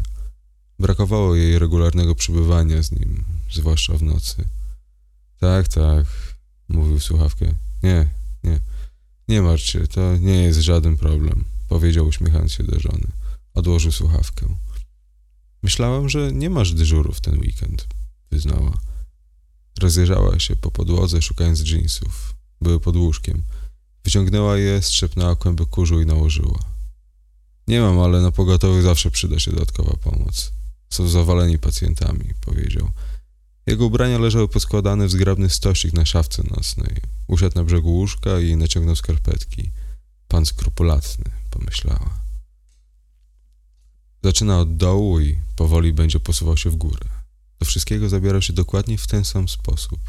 Brakowało jej regularnego przebywania z nim, zwłaszcza w nocy. Tak, tak, mówił słuchawkę. Nie, nie, nie martw się, to nie jest żaden problem, powiedział uśmiechając się do żony. Odłożył słuchawkę. Myślałam, że nie masz dyżuru w ten weekend, wyznała. Rozejrzała się po podłodze, szukając dżinsów. Były pod łóżkiem. Wyciągnęła je, strzepnęła kłęby kurzu i nałożyła. Nie mam, ale na pogotowych zawsze przyda się dodatkowa pomoc. Są zawaleni pacjentami, powiedział. Jego ubrania leżały poskładane w zgrabny stosik na szafce nocnej. Usiadł na brzegu łóżka i naciągnął skarpetki. Pan skrupulatny, pomyślała. Zaczyna od dołu i powoli będzie posuwał się w górę. Do wszystkiego zabierał się dokładnie w ten sam sposób.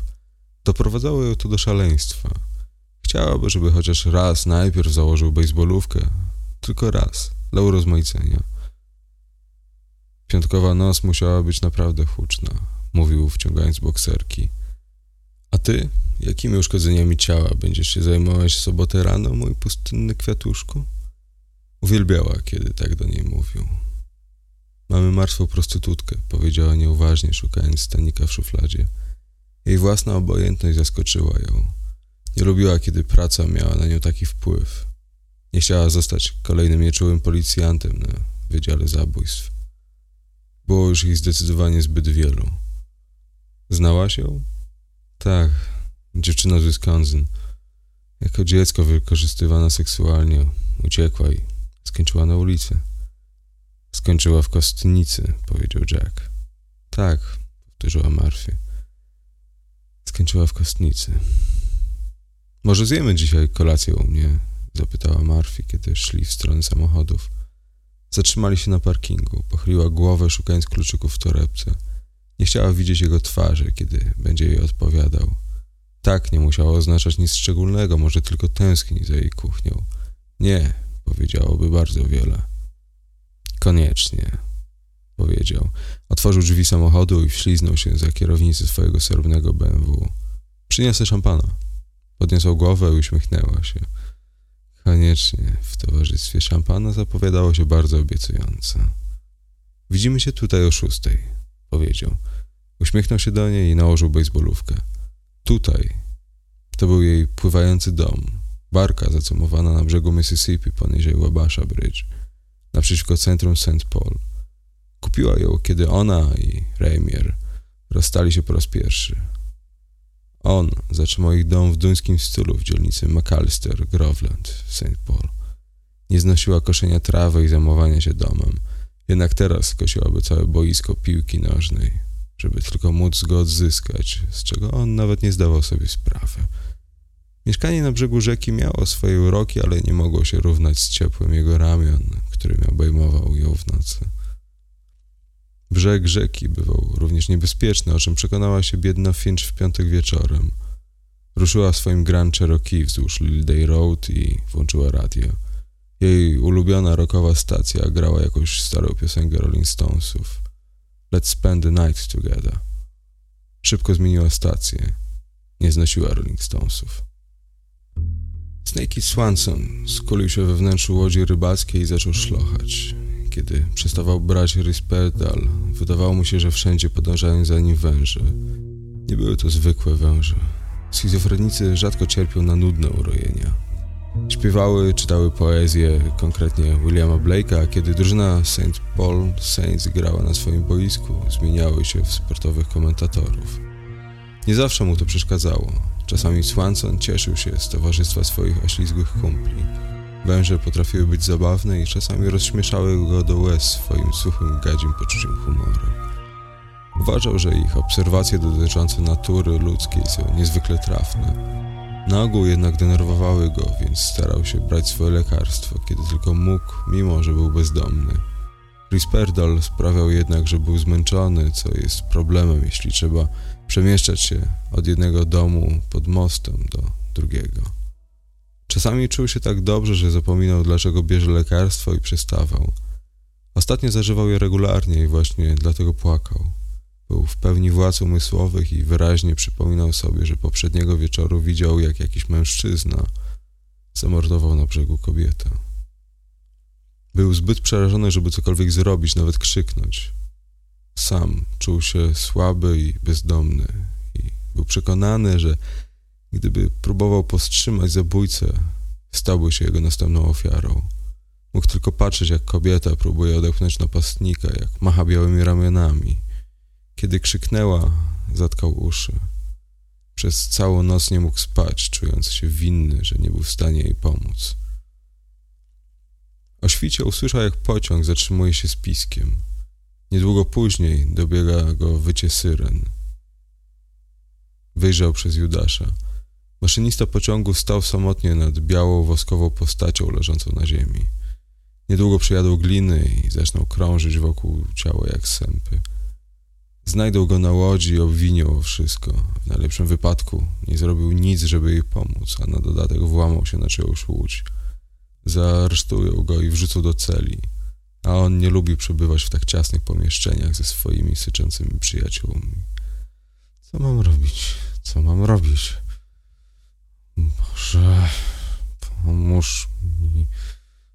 Doprowadzało ją to do szaleństwa. Chciałaby, żeby chociaż raz najpierw założył bejsbolówkę. Tylko raz, dla urozmaicenia. Piątkowa noc musiała być naprawdę huczna, mówił wciągając bokserki. A ty? Jakimi uszkodzeniami ciała będziesz się zajmować w sobotę rano, mój pustynny kwiatuszku? Uwielbiała, kiedy tak do niej mówił. Mamy martwą prostytutkę, powiedziała nieuważnie, szukając stanika w szufladzie. Jej własna obojętność zaskoczyła ją. Nie lubiła, kiedy praca miała na nią taki wpływ. Nie chciała zostać kolejnym nieczułym policjantem na Wydziale Zabójstw. Było już ich zdecydowanie zbyt wielu. Znałaś ją? Tak, dziewczyna z Wisconsin. Jako dziecko wykorzystywana seksualnie, uciekła i skończyła na ulicy. Skończyła w kostnicy, powiedział Jack. Tak, powtórzyła Murphy. Skończyła w kostnicy. Może zjemy dzisiaj kolację u mnie? Zapytała Marfi, kiedy szli w stronę samochodów. Zatrzymali się na parkingu. Pochyliła głowę, szukając kluczyków w torebce. Nie chciała widzieć jego twarzy, kiedy będzie jej odpowiadał. Tak nie musiało oznaczać nic szczególnego, może tylko tęskni za jej kuchnią. Nie, powiedziałoby bardzo wiele. Koniecznie, powiedział. Otworzył drzwi samochodu i wśliznął się za kierownicę swojego srebrnego BMW. Przyniosę szampana. Podniosła głowę i uśmiechnęła się. Koniecznie, w towarzystwie szampana zapowiadało się bardzo obiecująco. Widzimy się tutaj o szóstej, powiedział. Uśmiechnął się do niej i nałożył bejsbolówkę. Tutaj. To był jej pływający dom. Barka zacumowana na brzegu Mississippi poniżej Wabasha Bridge, naprzeciwko centrum St. Paul. Kupiła ją, kiedy ona i Ramier rozstali się po raz pierwszy. On zatrzymał ich dom w duńskim stylu w dzielnicy McAllister, Groveland, St. Paul. Nie znosiła koszenia trawy i zajmowania się domem. Jednak teraz kosiłaby całe boisko piłki nożnej, żeby tylko móc go odzyskać, z czego on nawet nie zdawał sobie sprawy. Mieszkanie na brzegu rzeki miało swoje uroki, ale nie mogło się równać z ciepłem jego ramion, którymi obejmował ją w nocy. Brzeg rzeki bywał również niebezpieczny, o czym przekonała się biedna Finch w piątek wieczorem. Ruszyła w swoim Grand Cherokee wzdłuż Lilday Road i włączyła radio. Jej ulubiona rockowa stacja grała jakąś starą piosenkę Rolling Stonesów. Let's spend the night together. Szybko zmieniła stację. Nie znosiła Rolling Stonesów. Snakey Swanson skulił się we wnętrzu łodzi rybackiej i zaczął szlochać. Kiedy przestawał brać risperdal, wydawało mu się, że wszędzie podążają za nim węże. Nie były to zwykłe węże. Schizofrenicy rzadko cierpią na nudne urojenia. Śpiewały, czytały poezję, konkretnie Williama Blake'a, a kiedy drużyna St. Paul Saints grała na swoim boisku, zmieniały się w sportowych komentatorów. Nie zawsze mu to przeszkadzało. Czasami Swanson cieszył się z towarzystwa swoich oślizgłych kumpli. Węże potrafiły być zabawne i czasami rozśmieszały go do łez swoim suchym, gadzim poczuciem humoru. Uważał, że ich obserwacje dotyczące natury ludzkiej są niezwykle trafne. Na ogół jednak denerwowały go, więc starał się brać swoje lekarstwo, kiedy tylko mógł, mimo że był bezdomny. Risperdal sprawiał jednak, że był zmęczony, co jest problemem, jeśli trzeba przemieszczać się od jednego domu pod mostem do drugiego. Czasami czuł się tak dobrze, że zapominał, dlaczego bierze lekarstwo i przestawał. Ostatnio zażywał je regularnie i właśnie dlatego płakał. Był w pełni władz umysłowych i wyraźnie przypominał sobie, że poprzedniego wieczoru widział, jak jakiś mężczyzna zamordował na brzegu kobietę. Był zbyt przerażony, żeby cokolwiek zrobić, nawet krzyknąć. Sam czuł się słaby i bezdomny i był przekonany, że gdyby próbował powstrzymać zabójcę, stałby się jego następną ofiarą. Mógł tylko patrzeć, jak kobieta próbuje odepchnąć napastnika, jak macha białymi ramionami. Kiedy krzyknęła, zatkał uszy. Przez całą noc nie mógł spać, czując się winny, że nie był w stanie jej pomóc. O świcie usłyszał, jak pociąg zatrzymuje się z piskiem. Niedługo później dobiega go wycie syren. Wyjrzał przez Judasza. Maszynista pociągu stał samotnie nad białą, woskową postacią leżącą na ziemi. Niedługo przejadł gliny i zaczną krążyć wokół ciała jak sępy. Znajdą go na łodzi i obwinią o wszystko. W najlepszym wypadku nie zrobił nic, żeby jej pomóc, a na dodatek włamał się na czyjąś łódź. Zaaresztują go i wrzucą do celi, a on nie lubi przebywać w tak ciasnych pomieszczeniach ze swoimi syczącymi przyjaciółmi. Co mam robić? Co mam robić? Boże, pomóż mi,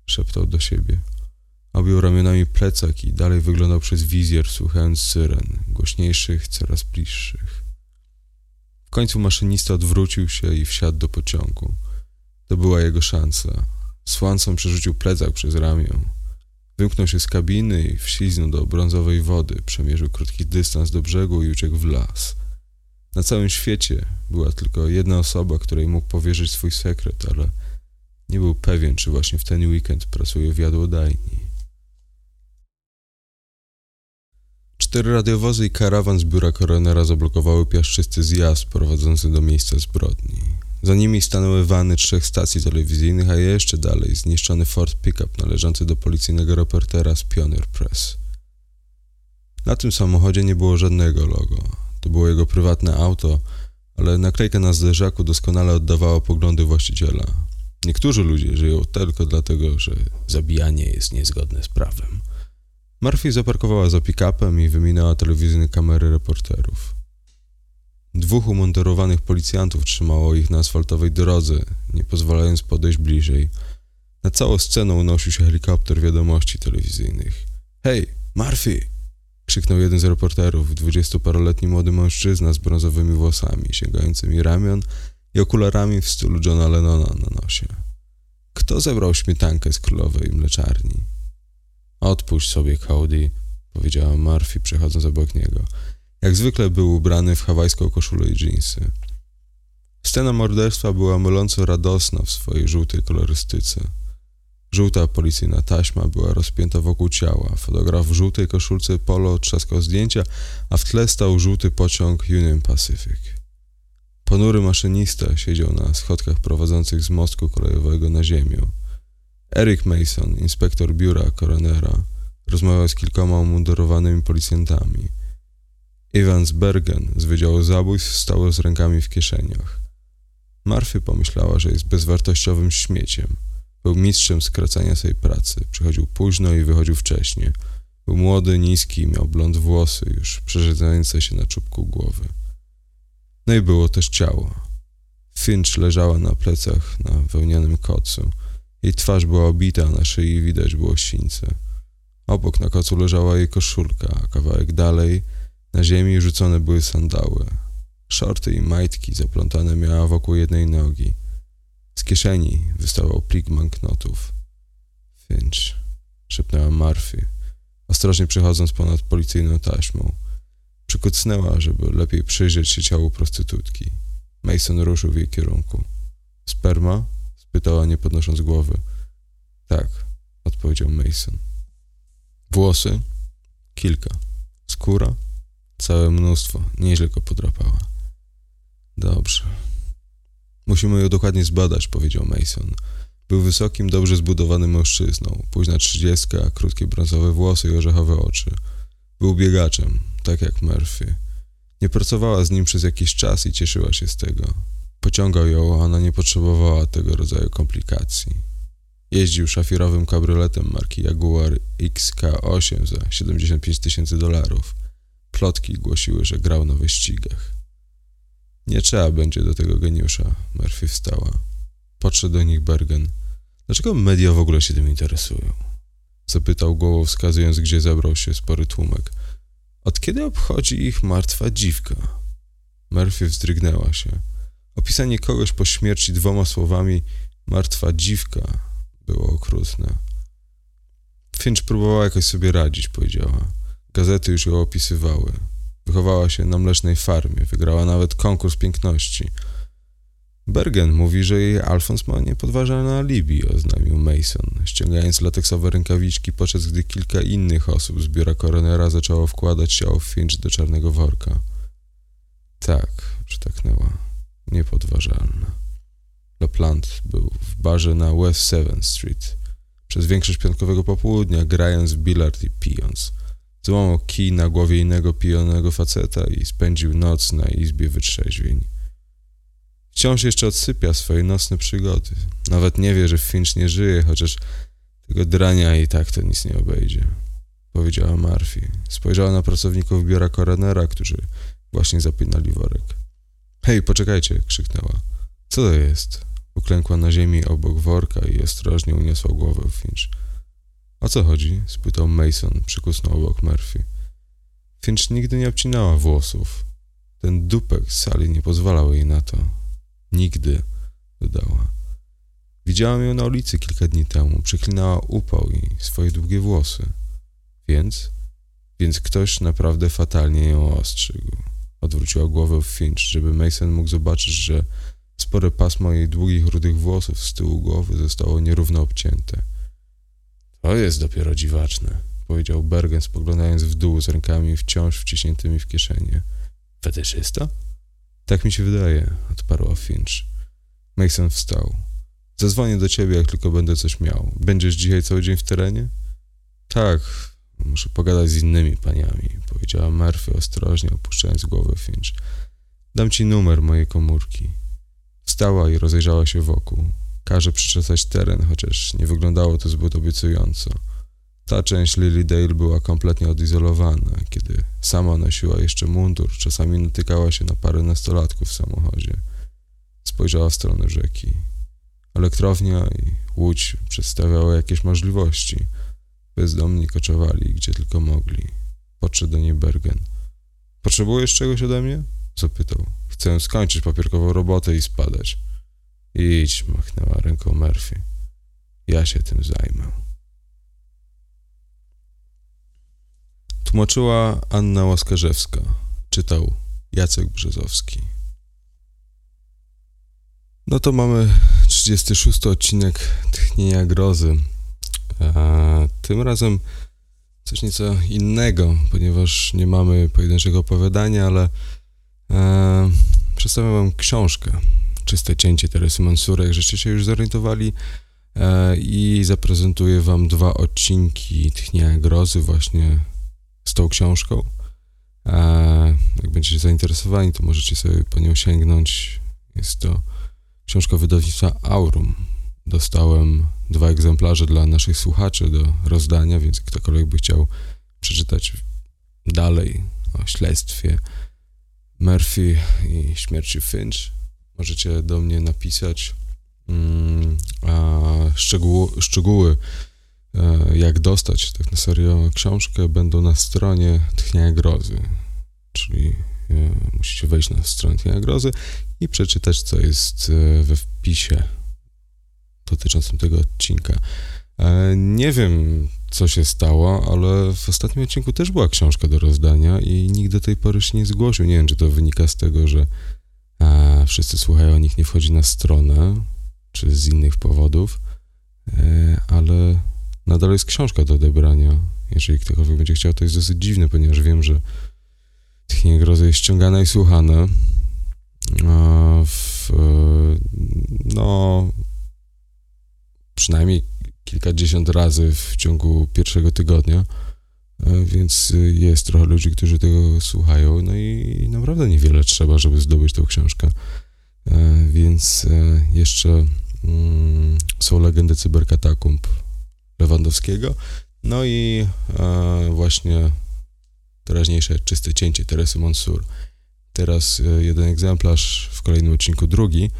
szeptał do siebie. Objął ramionami plecak i dalej wyglądał przez wizjer, słuchając syren, głośniejszych, coraz bliższych. W końcu maszynista odwrócił się i wsiadł do pociągu. To była jego szansa. Swanson przerzucił plecak przez ramię. Wymknął się z kabiny i wśliznął do brązowej wody, przemierzył krótki dystans do brzegu i uciekł w las. Na całym świecie była tylko jedna osoba, której mógł powierzyć swój sekret, ale nie był pewien, czy właśnie w ten weekend pracuje w jadłodajni. Cztery radiowozy i karawan z biura koronera zablokowały piaszczysty zjazd prowadzący do miejsca zbrodni. Za nimi stanęły wany trzech stacji telewizyjnych, a jeszcze dalej zniszczony Ford Pickup należący do policyjnego reportera z Pioneer Press. Na tym samochodzie nie było żadnego logo. To było jego prywatne auto, ale naklejka na zderzaku doskonale oddawała poglądy właściciela. Niektórzy ludzie żyją tylko dlatego, że zabijanie jest niezgodne z prawem. Murphy zaparkowała za pick-upem i wyminęła telewizyjne kamery reporterów. Dwóch umundurowanych policjantów trzymało ich na asfaltowej drodze, nie pozwalając podejść bliżej. Na całą sceną unosił się helikopter wiadomości telewizyjnych. Hej, Murphy! krzyknął jeden z reporterów, dwudziestoparoletni młody mężczyzna z brązowymi włosami, sięgającymi ramion i okularami w stylu Johna Lennona na nosie. Kto zebrał śmietankę z królowej mleczarni? Odpuść sobie, Cody, powiedziała Murphy, przechodząc obok niego. Jak zwykle był ubrany w hawajską koszulę i dżinsy. Scena morderstwa była myląco radosna w swojej żółtej kolorystyce. Żółta policyjna taśma była rozpięta wokół ciała. Fotograf w żółtej koszulce polo trzaskał zdjęcia, a w tle stał żółty pociąg Union Pacific. Ponury maszynista siedział na schodkach prowadzących z mostku kolejowego na ziemię. Eric Mason, inspektor biura koronera, rozmawiał z kilkoma umundurowanymi policjantami. Evans Bergen z Wydziału Zabójstw stał z rękami w kieszeniach. Murphy pomyślała, że jest bezwartościowym śmieciem. Był mistrzem skracania swojej pracy. Przychodził późno i wychodził wcześnie. Był młody, niski, miał blond włosy, już przerzedzające się na czubku głowy. No i było też ciało. Finch leżała na plecach na wełnianym kocu. Jej twarz była obita, na szyi widać było sińce. Obok na kocu leżała jej koszulka, a kawałek dalej na ziemi rzucone były sandały. Szorty i majtki zaplątane miała wokół jednej nogi. Z kieszeni wystawał plik banknotów. Finch, szepnęła Murphy, ostrożnie przechodząc ponad policyjną taśmą. Przykucnęła, żeby lepiej przyjrzeć się ciału prostytutki. Mason ruszył w jej kierunku. Sperma? spytała, nie podnosząc głowy. Tak, odpowiedział Mason. Włosy? Kilka. Skóra? Całe mnóstwo. Nieźle go podrapała. Dobrze. Musimy ją dokładnie zbadać, powiedział Mason. Był wysokim, dobrze zbudowanym mężczyzną. Późna trzydziestka, krótkie brązowe włosy i orzechowe oczy. Był biegaczem, tak jak Murphy. Nie pracowała z nim przez jakiś czas i cieszyła się z tego. Pociągał ją, a ona nie potrzebowała tego rodzaju komplikacji. Jeździł szafirowym kabrioletem marki Jaguar XK8 za 75 tysięcy dolarów. Plotki głosiły, że grał na wyścigach. Nie trzeba będzie do tego geniusza. Murphy wstała. Podszedł do nich Bergen. Dlaczego media w ogóle się tym interesują? Zapytał głową, wskazując, gdzie zebrał się spory tłumek. Od kiedy obchodzi ich martwa dziwka? Murphy wzdrygnęła się. Opisanie kogoś po śmierci dwoma słowami martwa dziwka było okrutne. Finch próbowała jakoś sobie radzić, powiedziała. Gazety już ją opisywały. Wychowała się na mlecznej farmie, wygrała nawet konkurs piękności. Bergen mówi, że jej Alfons ma niepodważalne alibi, oznajmił Mason, ściągając lateksowe rękawiczki, podczas gdy kilka innych osób z biura koronera zaczęło wkładać ciało Finch do czarnego worka. Tak, przytaknęła. Niepodważalne. LaPlante był w barze na West 7 Street. Przez większość piątkowego popołudnia, grając w bilard i pijąc. Złamał kij na głowie innego pijonego faceta i spędził noc na izbie wytrzeźwień. Wciąż jeszcze odsypia swoje nocne przygody. Nawet nie wie, że Finch nie żyje, chociaż tego drania i tak to nic nie obejdzie. Powiedziała Murphy. Spojrzała na pracowników biura koronera, którzy właśnie zapinali worek. Hej, poczekajcie, krzyknęła. Co to jest? Uklękła na ziemi obok worka i ostrożnie uniosła głowę Finch. O co chodzi? spytał Mason, przykusnął obok Murphy. Finch nigdy nie obcinała włosów. Ten dupek z sali nie pozwalał jej na to. Nigdy, dodała. Widziałam ją na ulicy kilka dni temu. Przeklinała upał i swoje długie włosy. Więc? Więc ktoś naprawdę fatalnie ją ostrzygł. Odwróciła głowę w Finch, żeby Mason mógł zobaczyć, że spore pasmo jej długich, rudych włosów z tyłu głowy zostało nierówno obcięte. To jest dopiero dziwaczne, powiedział Bergen, spoglądając w dół z rękami wciąż wciśniętymi w kieszenie. Fetyszysta? Tak mi się wydaje, odparła Finch. Mason wstał. Zadzwonię do ciebie, jak tylko będę coś miał. Będziesz dzisiaj cały dzień w terenie? Tak, muszę pogadać z innymi paniami, powiedziała Murphy ostrożnie, opuszczając głowę Finch. Dam ci numer mojej komórki. Wstała i rozejrzała się wokół. Każe przeczesać teren, chociaż nie wyglądało to zbyt obiecująco. Ta część Lilydale była kompletnie odizolowana. Kiedy sama nosiła jeszcze mundur, czasami natykała się na parę nastolatków w samochodzie. Spojrzała w stronę rzeki. Elektrownia i łódź przedstawiały jakieś możliwości. Bezdomni koczowali gdzie tylko mogli. Podszedł do niej Bergen. Potrzebujesz czegoś ode mnie? Zapytał. Chcę skończyć papierkową robotę i spadać. Idź, machnęła ręką Murphy. Ja się tym zajmę. Tłumaczyła Anna Łaskarzewska. Czytał Jacek Brzezowski. No to mamy 36 odcinek Tchnienia Grozy. A tym razem coś nieco innego, ponieważ nie mamy pojedynczego opowiadania, ale e, przedstawiam wam książkę Czyste cięcie Teresy Mansury, jak żeście się już zorientowali e, i zaprezentuję wam dwa odcinki Tchnienia Grozy właśnie z tą książką. E, jak będziecie zainteresowani, to możecie sobie po nią sięgnąć. Jest to książka wydawnictwa Aurum. Dostałem dwa egzemplarze dla naszych słuchaczy do rozdania, więc ktokolwiek by chciał przeczytać dalej o śledztwie Murphy i śmierci Finch, możecie do mnie napisać. Mm, a szczegóły, szczegóły e, jak dostać tak na serio książkę, będą na stronie Tchnienia Grozy. Czyli e, musicie wejść na stronę Tchnienia Grozy i przeczytać, co jest e, we wpisie dotyczącym tego odcinka. Nie wiem, co się stało, ale w ostatnim odcinku też była książka do rozdania i nikt do tej pory się nie zgłosił. Nie wiem, czy to wynika z tego, że wszyscy słuchają, nikt nie wchodzi na stronę, czy z innych powodów, ale nadal jest książka do odebrania. Jeżeli ktokolwiek będzie chciał, to jest dosyć dziwne, ponieważ wiem, że Tchnienie Grozy jest ściągane i słuchane. W, no, przynajmniej kilkadziesiąt razy w ciągu pierwszego tygodnia, więc jest trochę ludzi, którzy tego słuchają, no i naprawdę niewiele trzeba, żeby zdobyć tą książkę. Więc jeszcze mm, są legendy cyberkatakumb Lewandowskiego. No i e, właśnie teraźniejsze czyste cięcie Teresy Monsur. Teraz e, jeden egzemplarz, w kolejnym odcinku drugi,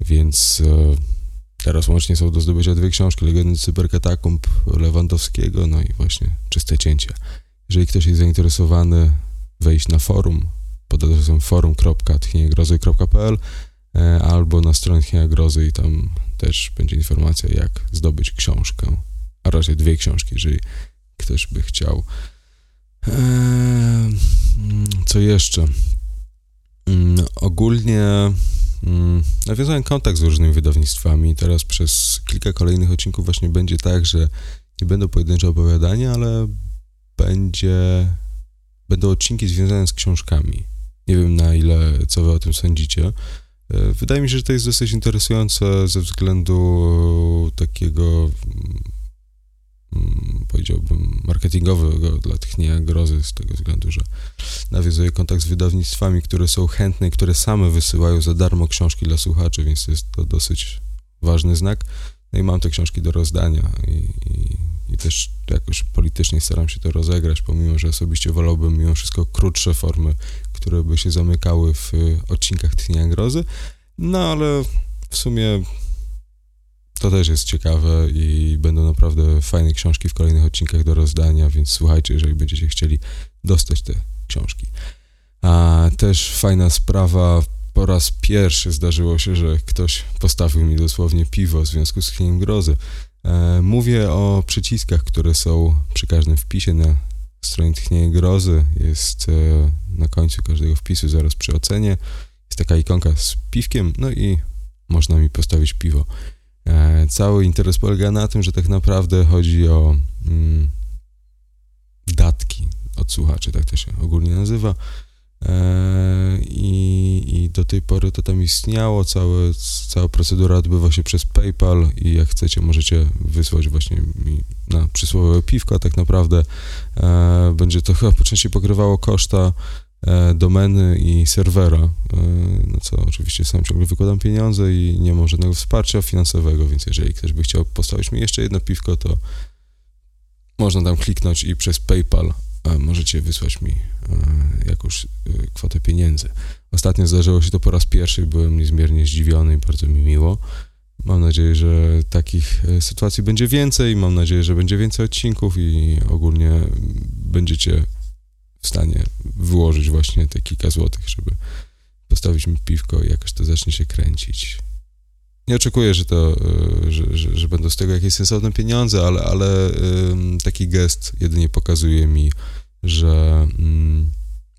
więc e, teraz łącznie są do zdobycia dwie książki, Legendy Cyberkatakumb Lewandowskiego, no i właśnie czyste cięcie. Jeżeli ktoś jest zainteresowany, wejść na forum pod adresem forum.tchniegrozy.pl e, albo na stronę Tchnienia Grozy i tam też będzie informacja, jak zdobyć książkę a raczej dwie książki, jeżeli ktoś by chciał. Eee, co jeszcze? Mm, ogólnie mm, nawiązałem kontakt z różnymi wydawnictwami. Teraz przez kilka kolejnych odcinków właśnie będzie tak, że nie będą pojedyncze opowiadania, ale będzie, będą odcinki związane z książkami. Nie wiem na ile, co wy o tym sądzicie. Eee, wydaje mi się, że to jest dosyć interesujące ze względu takiego Mm, powiedziałbym, marketingowego dla tchnienia grozy, z tego względu, że nawiązuje kontakt z wydawnictwami, które są chętne, które same wysyłają za darmo książki dla słuchaczy, więc jest to dosyć ważny znak. No i mam te książki do rozdania i, i, i też jakoś politycznie staram się to rozegrać, pomimo, że osobiście wolałbym mimo wszystko krótsze formy, które by się zamykały w odcinkach tchnienia grozy, no ale w sumie to też jest ciekawe i będą naprawdę fajne książki w kolejnych odcinkach do rozdania, więc słuchajcie, jeżeli będziecie chcieli dostać te książki. A też fajna sprawa, po raz pierwszy zdarzyło się, że ktoś postawił mi dosłownie piwo w związku z chwilą grozy. E, mówię o przyciskach, które są przy każdym wpisie na stronie Tchnienie Grozy. Jest e, na końcu każdego wpisu, zaraz przy ocenie. Jest taka ikonka z piwkiem, no i można mi postawić piwo. E, cały interes polega na tym, że tak naprawdę chodzi o mm, datki od słuchaczy, tak to się ogólnie nazywa. E, I, I do tej pory to tam istniało, całe, cała procedura odbywa się przez PayPal i jak chcecie możecie wysłać właśnie mi na przysłowiowe piwko tak naprawdę. E, Będzie to chyba po części pokrywało koszta domeny i serwera, e, no co oczywiście sam ciągle wykładam pieniądze i nie mam żadnego wsparcia finansowego, więc jeżeli ktoś by chciał postawić mi jeszcze jedno piwko, to można tam kliknąć i przez PayPal e, możecie wysłać mi e, jakąś e, kwotę pieniędzy. Ostatnio zdarzyło się to po raz pierwszy, byłem niezmiernie zdziwiony i bardzo mi miło. Mam nadzieję, że takich e, sytuacji będzie więcej, mam nadzieję, że będzie więcej odcinków i ogólnie będziecie w stanie wyłożyć właśnie te kilka złotych, żeby postawić mi piwko i jakoś to zacznie się kręcić. Nie oczekuję, że to, e, że, że, że będą z tego jakieś sensowne pieniądze, ale, ale taki gest jedynie pokazuje mi, że ym,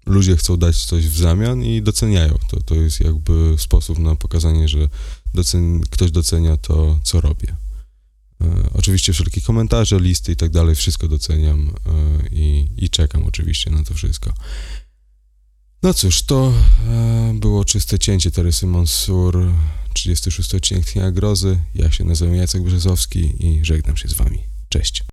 ludzie chcą dać coś w zamian i doceniają. To, to jest jakby sposób na pokazanie, że docen, ktoś docenia to, co robię. E, oczywiście wszelkie komentarze, listy i tak dalej, wszystko doceniam e, i, i czekam oczywiście na to wszystko. No cóż, to e, było czyste cięcie Teresy Monsur, 36 odcinek Tchnienia Grozy. Ja się nazywam Jacek Brzezowski i żegnam się z wami. Cześć.